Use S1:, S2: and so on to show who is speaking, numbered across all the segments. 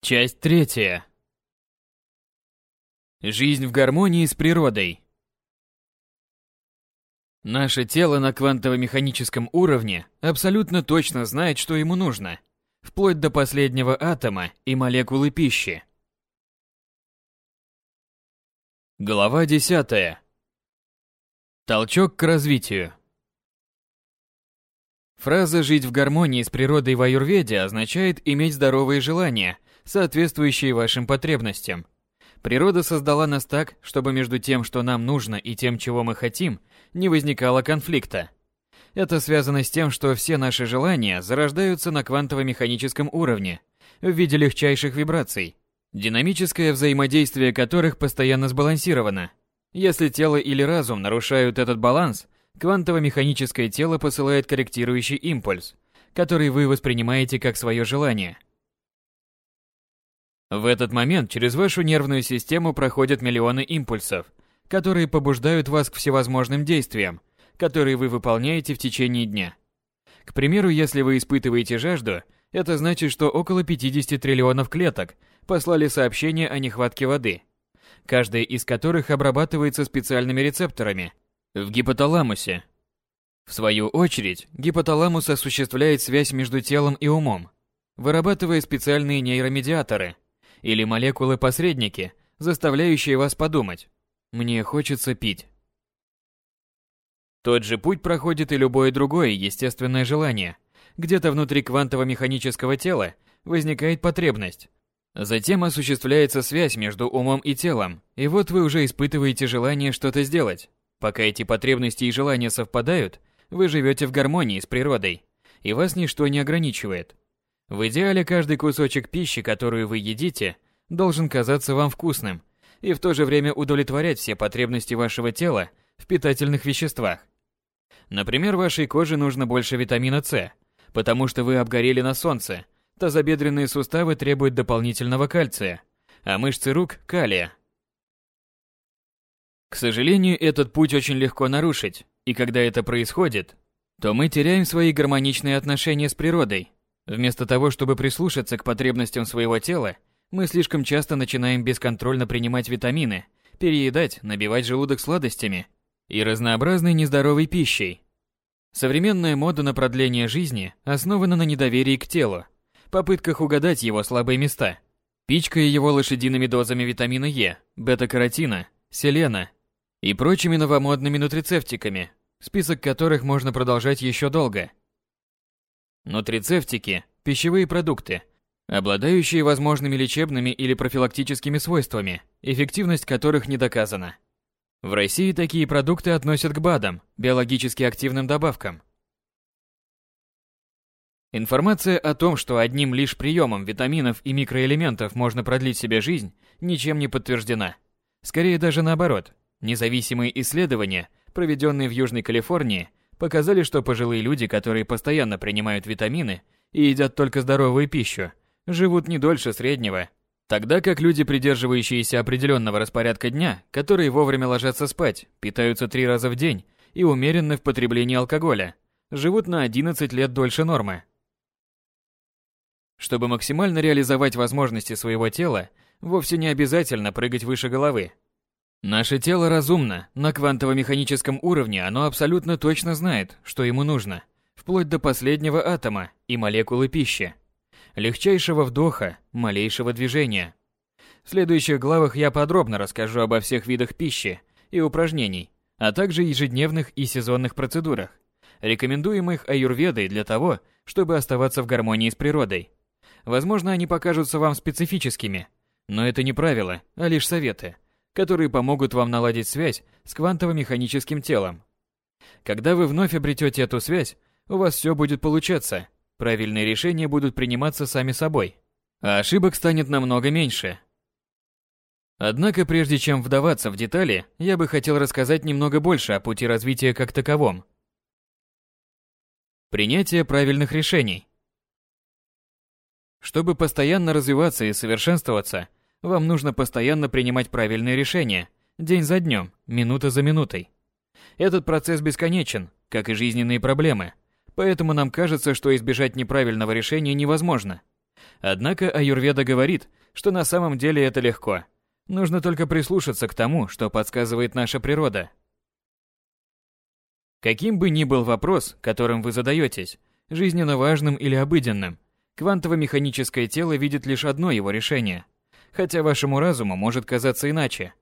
S1: Часть третья. Жизнь в гармонии с природой. Наше тело на квантово-механическом уровне абсолютно точно знает, что ему нужно, вплоть до последнего атома и молекулы пищи. Глава 10. Толчок к развитию. Фраза «жить в гармонии с природой в аюрведе» означает иметь здоровые желания – соответствующие вашим потребностям. Природа создала нас так, чтобы между тем, что нам нужно, и тем, чего мы хотим, не возникало конфликта. Это связано с тем, что все наши желания зарождаются на квантово-механическом уровне, в виде легчайших вибраций, динамическое взаимодействие которых постоянно сбалансировано. Если тело или разум нарушают этот баланс, квантово-механическое тело посылает корректирующий импульс, который вы воспринимаете как свое желание – в этот момент через вашу нервную систему проходят миллионы импульсов, которые побуждают вас к всевозможным действиям, которые вы выполняете в течение дня. К примеру, если вы испытываете жажду, это значит, что около 50 триллионов клеток послали сообщение о нехватке воды, каждая из которых обрабатывается специальными рецепторами в гипоталамусе. В свою очередь, гипоталамус осуществляет связь между телом и умом, вырабатывая специальные нейромедиаторы – или молекулы-посредники, заставляющие вас подумать «мне хочется пить». Тот же путь проходит и любое другое естественное желание. Где-то внутри квантово-механического тела возникает потребность. Затем осуществляется связь между умом и телом, и вот вы уже испытываете желание что-то сделать. Пока эти потребности и желания совпадают, вы живете в гармонии с природой, и вас ничто не ограничивает. В идеале каждый кусочек пищи, которую вы едите, должен казаться вам вкусным и в то же время удовлетворять все потребности вашего тела в питательных веществах. Например, вашей коже нужно больше витамина С, потому что вы обгорели на солнце, тазобедренные суставы требуют дополнительного кальция, а мышцы рук – калия. К сожалению, этот путь очень легко нарушить, и когда это происходит, то мы теряем свои гармоничные отношения с природой, Вместо того, чтобы прислушаться к потребностям своего тела, мы слишком часто начинаем бесконтрольно принимать витамины, переедать, набивать желудок сладостями и разнообразной нездоровой пищей. Современная мода на продление жизни основана на недоверии к телу, попытках угадать его слабые места, пичкая его лошадиными дозами витамина Е, бета-каротина, селена и прочими новомодными нутрицептиками, список которых можно продолжать еще долго – Нутрицептики – пищевые продукты, обладающие возможными лечебными или профилактическими свойствами, эффективность которых не доказана. В России такие продукты относят к БАДам, биологически активным добавкам. Информация о том, что одним лишь приемом витаминов и микроэлементов можно продлить себе жизнь, ничем не подтверждена. Скорее даже наоборот. Независимые исследования, проведенные в Южной Калифорнии, показали, что пожилые люди, которые постоянно принимают витамины и едят только здоровую пищу, живут не дольше среднего, тогда как люди, придерживающиеся определенного распорядка дня, которые вовремя ложатся спать, питаются три раза в день и умеренны в потреблении алкоголя, живут на 11 лет дольше нормы. Чтобы максимально реализовать возможности своего тела, вовсе не обязательно прыгать выше головы, Наше тело разумно, на квантово-механическом уровне оно абсолютно точно знает, что ему нужно, вплоть до последнего атома и молекулы пищи, легчайшего вдоха, малейшего движения. В следующих главах я подробно расскажу обо всех видах пищи и упражнений, а также ежедневных и сезонных процедурах, рекомендуемых аюрведой для того, чтобы оставаться в гармонии с природой. Возможно, они покажутся вам специфическими, но это не правила, а лишь советы – которые помогут вам наладить связь с квантово-механическим телом. Когда вы вновь обретете эту связь, у вас все будет получаться, правильные решения будут приниматься сами собой, а ошибок станет намного меньше. Однако прежде чем вдаваться в детали, я бы хотел рассказать немного больше о пути развития как таковом. Принятие правильных решений. Чтобы постоянно развиваться и совершенствоваться, вам нужно постоянно принимать правильные решения, день за днем, минута за минутой. Этот процесс бесконечен, как и жизненные проблемы, поэтому нам кажется, что избежать неправильного решения невозможно. Однако аюрведа говорит, что на самом деле это легко. Нужно только прислушаться к тому, что подсказывает наша природа. Каким бы ни был вопрос, которым вы задаетесь, жизненно важным или обыденным, квантово-механическое тело видит лишь одно его решение. Хотя вашему разуму может казаться иначе.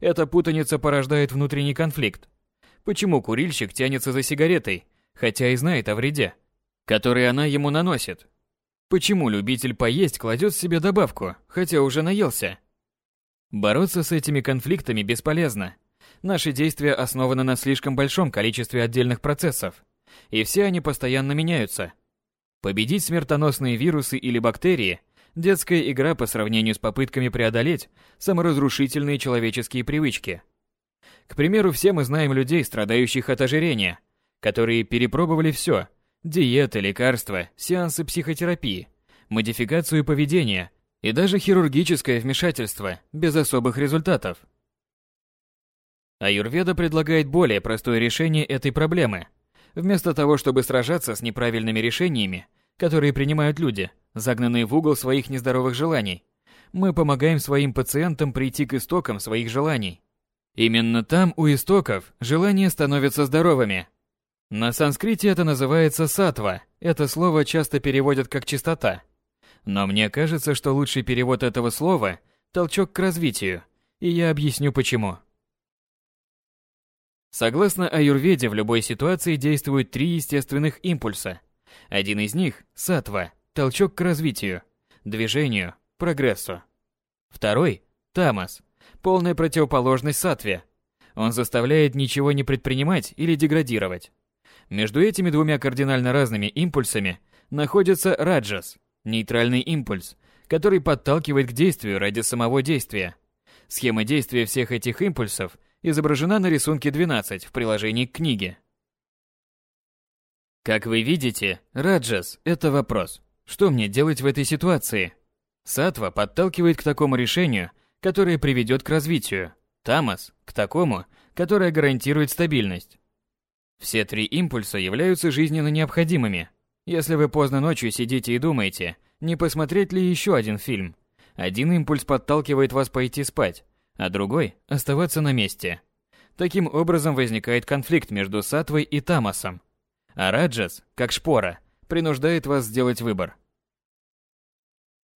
S1: Эта путаница порождает внутренний конфликт. Почему курильщик тянется за сигаретой, хотя и знает о вреде, который она ему наносит? Почему любитель поесть кладет себе добавку, хотя уже наелся? Бороться с этими конфликтами бесполезно. Наши действия основаны на слишком большом количестве отдельных процессов, и все они постоянно меняются. Победить смертоносные вирусы или бактерии – детская игра по сравнению с попытками преодолеть саморазрушительные человеческие привычки. К примеру, все мы знаем людей, страдающих от ожирения, которые перепробовали все Диеты, лекарства, сеансы психотерапии, модификацию поведения и даже хирургическое вмешательство без особых результатов. Аюрведа предлагает более простое решение этой проблемы. Вместо того, чтобы сражаться с неправильными решениями, которые принимают люди, загнанные в угол своих нездоровых желаний, мы помогаем своим пациентам прийти к истокам своих желаний. Именно там, у истоков, желания становятся здоровыми, на санскрите это называется сатва. Это слово часто переводят как чистота. Но мне кажется, что лучший перевод этого слова – толчок к развитию, и я объясню почему. Согласно аюрведе, в любой ситуации действуют три естественных импульса. Один из них – сатва, толчок к развитию, движению, прогрессу. Второй – тамас, полная противоположность сатве. Он заставляет ничего не предпринимать или деградировать. Между этими двумя кардинально разными импульсами находится раджас, нейтральный импульс, который подталкивает к действию ради самого действия. Схема действия всех этих импульсов изображена на рисунке 12 в приложении к книге. Как вы видите, раджас – это вопрос. Что мне делать в этой ситуации? Сатва подталкивает к такому решению, которое приведет к развитию. Тамас – к такому, которое гарантирует стабильность. Все три импульса являются жизненно необходимыми. Если вы поздно ночью сидите и думаете, не посмотреть ли еще один фильм, один импульс подталкивает вас пойти спать, а другой – оставаться на месте. Таким образом возникает конфликт между сатвой и тамасом. А раджас, как шпора, принуждает вас сделать выбор.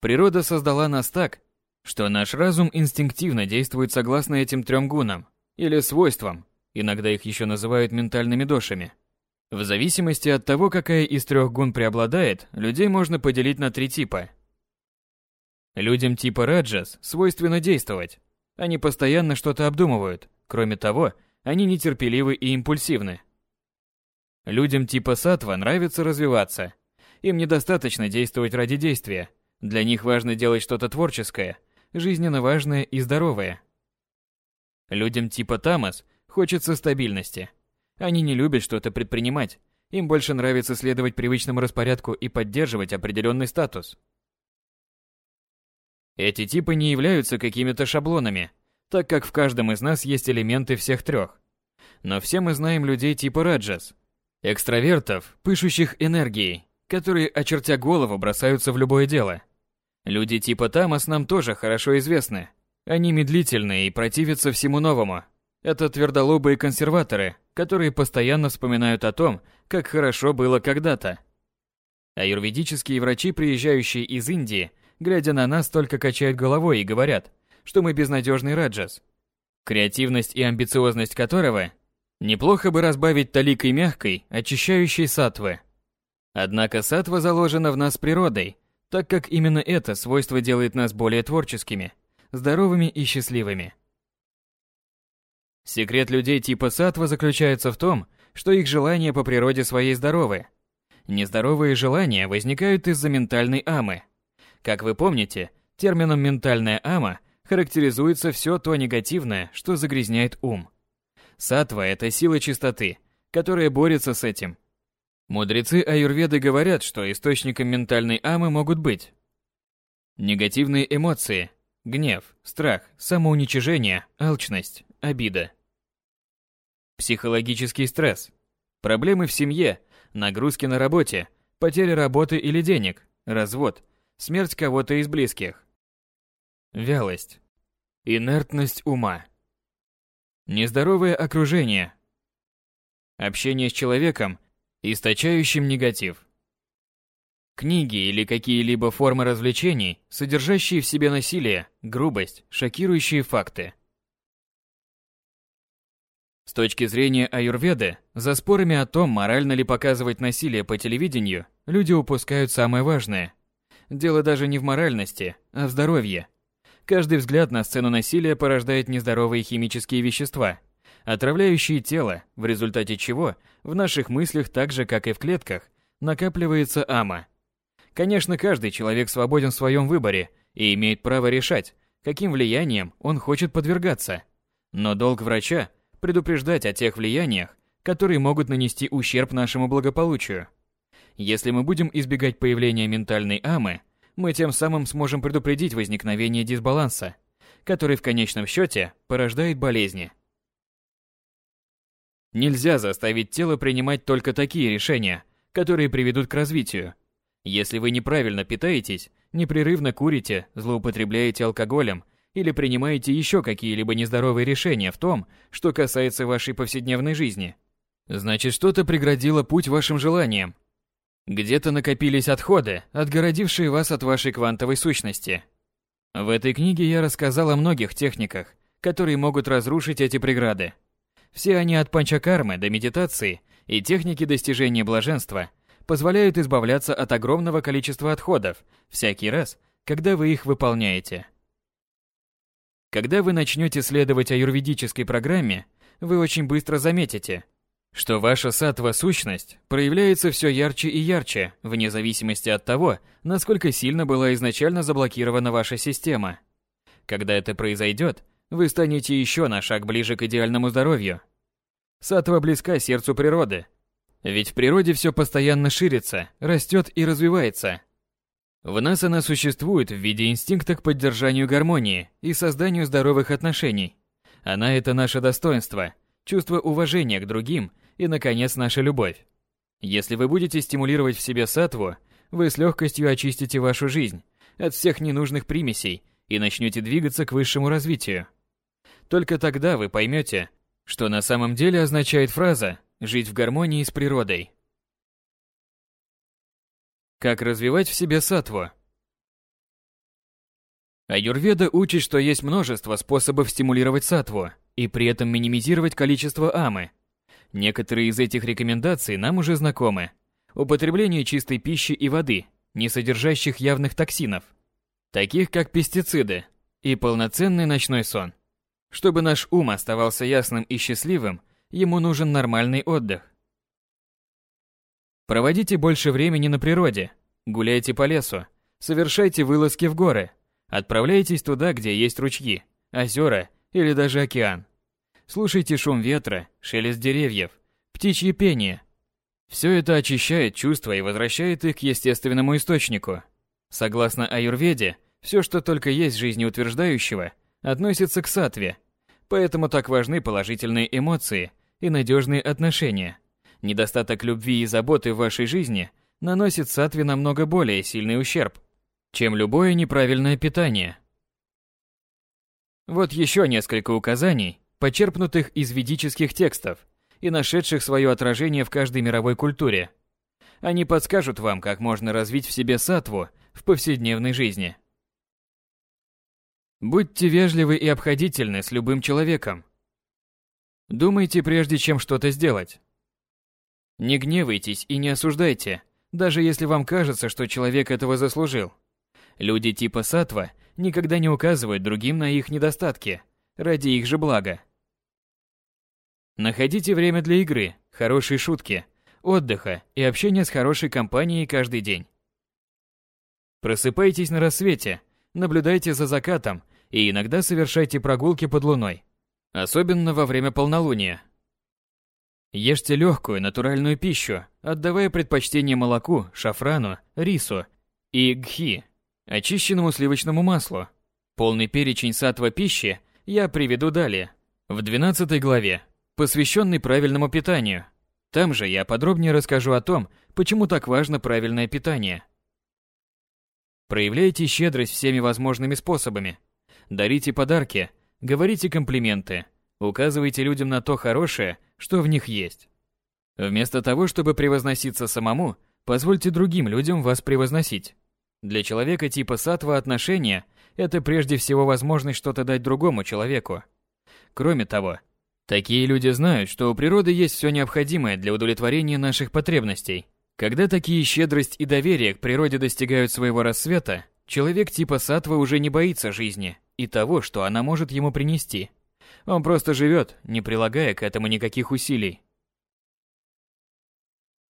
S1: Природа создала нас так, что наш разум инстинктивно действует согласно этим трем гунам, или свойствам, иногда их еще называют ментальными дошами. В зависимости от того, какая из трех гун преобладает, людей можно поделить на три типа. Людям типа Раджас свойственно действовать. Они постоянно что-то обдумывают. Кроме того, они нетерпеливы и импульсивны. Людям типа Сатва нравится развиваться. Им недостаточно действовать ради действия. Для них важно делать что-то творческое, жизненно важное и здоровое. Людям типа Тамас Хочется стабильности. Они не любят что-то предпринимать. Им больше нравится следовать привычному распорядку и поддерживать определенный статус. Эти типы не являются какими-то шаблонами, так как в каждом из нас есть элементы всех трех. Но все мы знаем людей типа Раджас, экстравертов, пышущих энергией, которые, очертя голову, бросаются в любое дело. Люди типа Тамас нам тоже хорошо известны. Они медлительные и противятся всему новому, это твердолобые консерваторы, которые постоянно вспоминают о том, как хорошо было когда-то. Аюрведические врачи, приезжающие из Индии, глядя на нас, только качают головой и говорят, что мы безнадежный раджас, креативность и амбициозность которого неплохо бы разбавить таликой мягкой, очищающей сатвы. Однако сатва заложена в нас природой, так как именно это свойство делает нас более творческими, здоровыми и счастливыми. Секрет людей типа сатва заключается в том, что их желания по природе своей здоровы. Нездоровые желания возникают из-за ментальной амы. Как вы помните, термином «ментальная ама» характеризуется все то негативное, что загрязняет ум. Сатва – это сила чистоты, которая борется с этим. Мудрецы аюрведы говорят, что источником ментальной амы могут быть негативные эмоции, гнев, страх, самоуничижение, алчность, обида. Психологический стресс. Проблемы в семье, нагрузки на работе, потеря работы или денег, развод, смерть кого-то из близких. Вялость. Инертность ума. Нездоровое окружение. Общение с человеком, источающим негатив. Книги или какие-либо формы развлечений, содержащие в себе насилие, грубость, шокирующие факты. С точки зрения аюрведы, за спорами о том, морально ли показывать насилие по телевидению, люди упускают самое важное. Дело даже не в моральности, а в здоровье. Каждый взгляд на сцену насилия порождает нездоровые химические вещества, отравляющие тело, в результате чего в наших мыслях так же, как и в клетках, накапливается ама. Конечно, каждый человек свободен в своем выборе и имеет право решать, каким влиянием он хочет подвергаться. Но долг врача – предупреждать о тех влияниях, которые могут нанести ущерб нашему благополучию. Если мы будем избегать появления ментальной амы, мы тем самым сможем предупредить возникновение дисбаланса, который в конечном счете порождает болезни. Нельзя заставить тело принимать только такие решения, которые приведут к развитию. Если вы неправильно питаетесь, непрерывно курите, злоупотребляете алкоголем или принимаете еще какие-либо нездоровые решения в том, что касается вашей повседневной жизни, значит что-то преградило путь вашим желаниям, где-то накопились отходы, отгородившие вас от вашей квантовой сущности. В этой книге я рассказал о многих техниках, которые могут разрушить эти преграды. Все они от панчакармы до медитации и техники достижения блаженства позволяют избавляться от огромного количества отходов всякий раз, когда вы их выполняете. Когда вы начнете следовать аюрведической программе, вы очень быстро заметите – что ваша сатва-сущность проявляется все ярче и ярче, вне зависимости от того, насколько сильно была изначально заблокирована ваша система. Когда это произойдет, вы станете еще на шаг ближе к идеальному здоровью. Сатва близка сердцу природы. Ведь в природе все постоянно ширится, растет и развивается. В нас она существует в виде инстинкта к поддержанию гармонии и созданию здоровых отношений. Она – это наше достоинство – чувство уважения к другим и, наконец, наша любовь. Если вы будете стимулировать в себе сатву, вы с легкостью очистите вашу жизнь от всех ненужных примесей и начнете двигаться к высшему развитию. Только тогда вы поймете, что на самом деле означает фраза «жить в гармонии с природой». Как развивать в себе сатву? Аюрведа учит, что есть множество способов стимулировать сатву и при этом минимизировать количество амы. Некоторые из этих рекомендаций нам уже знакомы. Употребление чистой пищи и воды, не содержащих явных токсинов, таких как пестициды, и полноценный ночной сон. Чтобы наш ум оставался ясным и счастливым, ему нужен нормальный отдых. Проводите больше времени на природе, гуляйте по лесу, совершайте вылазки в горы – Отправляйтесь туда, где есть ручьи, озера или даже океан. Слушайте шум ветра, шелест деревьев, птичье пение. Все это очищает чувства и возвращает их к естественному источнику. Согласно аюрведе, все, что только есть жизнеутверждающего, относится к сатве. Поэтому так важны положительные эмоции и надежные отношения. Недостаток любви и заботы в вашей жизни наносит сатве намного более сильный ущерб, чем любое неправильное питание. Вот еще несколько указаний, почерпнутых из ведических текстов и нашедших свое отражение в каждой мировой культуре. Они подскажут вам, как можно развить в себе сатву в повседневной жизни. Будьте вежливы и обходительны с любым человеком. Думайте прежде, чем что-то сделать. Не гневайтесь и не осуждайте, даже если вам кажется, что человек этого заслужил. Люди типа Сатва никогда не указывают другим на их недостатки, ради их же блага. Находите время для игры, хорошей шутки, отдыха и общения с хорошей компанией каждый день. Просыпайтесь на рассвете, наблюдайте за закатом и иногда совершайте прогулки под луной, особенно во время полнолуния. Ешьте легкую натуральную пищу, отдавая предпочтение молоку, шафрану, рису и гхи, очищенному сливочному маслу. Полный перечень сатва пищи я приведу далее, в 12 главе, посвященный правильному питанию. Там же я подробнее расскажу о том, почему так важно правильное питание. Проявляйте щедрость всеми возможными способами. Дарите подарки, говорите комплименты, указывайте людям на то хорошее, что в них есть. Вместо того, чтобы превозноситься самому, позвольте другим людям вас превозносить. Для человека типа сатва отношения – это прежде всего возможность что-то дать другому человеку. Кроме того, такие люди знают, что у природы есть все необходимое для удовлетворения наших потребностей. Когда такие щедрость и доверие к природе достигают своего рассвета, человек типа сатва уже не боится жизни и того, что она может ему принести. Он просто живет, не прилагая к этому никаких усилий.